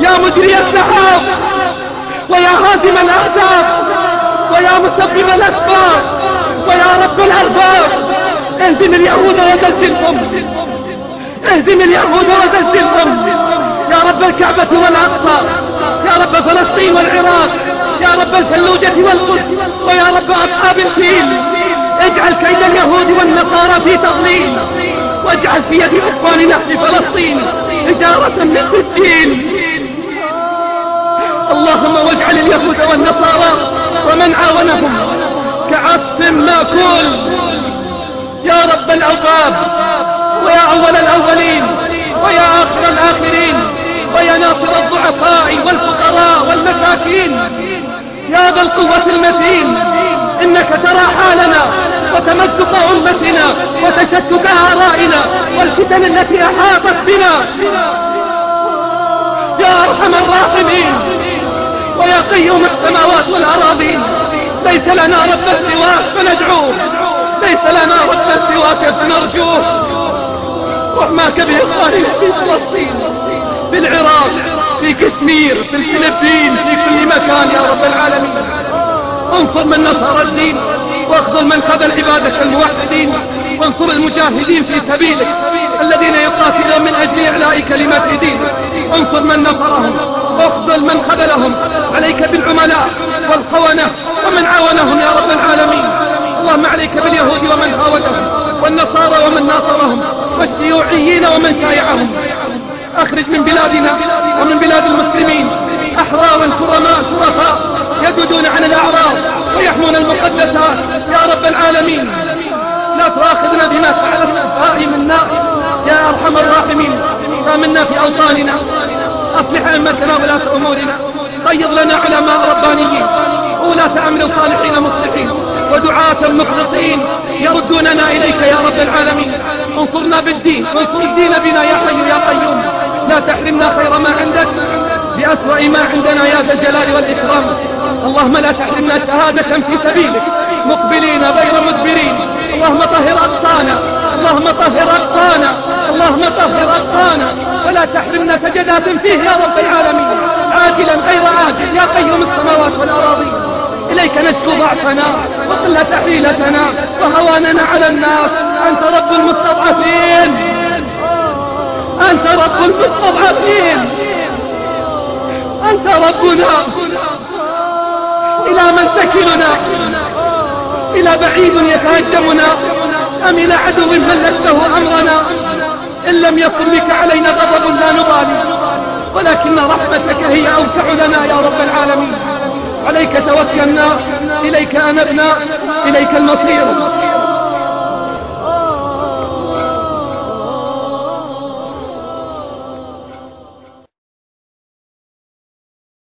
مجري السحاب ويا هادم الأحزاب ويا مسبب الأسباب ويا رب الأرباب. اهزم اليهود وزلزلهم اهزم اليهود وزلزلهم. يا رب الكعبة والأقصى يا رب فلسطين والعراق يا رب الفلوجة والقدس ويا رب أصحاب الفيل. اجعل كيد اليهود والنصارى في تضليل واجعل في يد أطفالنا في فلسطين حجارة من سجين اللهم واجعل اليهود والنصارى ومن عاونهم كعصف ماكول. يا رب الأوباب ويا أول الأولين ويا آخر الآخرين ويا ناصر الضعفاء والفقراء والمساكين. يا ذا القوة المتين إنك ترى حالنا وتمزق أمتنا وتشتت آرائنا والفتن التي أحاطت بنا. يا أرحم الراحمين. ويا قيوم السماوات والأراضين. ليس لنا رب سواك فندعوه ليس لنا رب سواك فنرجوه رحماك بإخواننا في فلسطين. في العراق في كشمير في الفلبين في كل مكان يا رب العالمين. انصر من نصر الدين واخذل من خذل عبادك الموحدين. وانصر المجاهدين في سبيلك الذين يقاتلون من أجل إعلاء كلمات دينك انصر من نصرهم واخذل من خذلهم. عليك بالعملاء والخونة ومن عاونهم يا رب العالمين. اللهم عليك باليهود ومن هاودهم والنصارى ومن ناصرهم والشيوعيين ومن شايعهم. أخرج من بلادنا ومن بلاد المسلمين. أحرارا كرماء شرفاء يجدون عن الأعراض ويحمون المقدسات. يا رب العالمين. تؤاخذنا بما فعل السفهاء منا. يا أرحم الراحمين آمنا في أوطاننا. أصلح أئمتنا ولاة أمورنا. خيض لنا علماء ربانيين. ولاة أمر صالحين مصلحين. ودعاة مخلصين يردوننا إليك يا رب العالمين. انصرنا بالدين. وانصر الدين بنا يا حي يا قيوم. لا تحرمنا خير ما عندك. بأسوأ ما عندنا يا ذا الجلال والإكرام. اللهم لا تحرمنا شهادة في سبيلك. مقبلين غير مدبرين. اللهم طهر أقصانا اللهم طهر أقصانا اللهم طهر أقصانا ولا تحرمنا سجدات فيه يا رب العالمين. عاجلا غير عاجل يا قيوم السماوات والأراضي إليك نشكو ضعفنا وقلة حيلتنا وهواننا على الناس. أنت رب المستضعفين. أنت رب المستضعفين. أنت ربنا. إلى من تكلنا. إلى بعيد يتهجمنا؟ أم إلى عدو ملكته أمرنا؟ إن لم يكن بك علينا غضب لا نبالي ولكن رحمتك هي أوسع لنا يا رب العالمين. عليك توكلنا إليك أنبنا إليك المصير.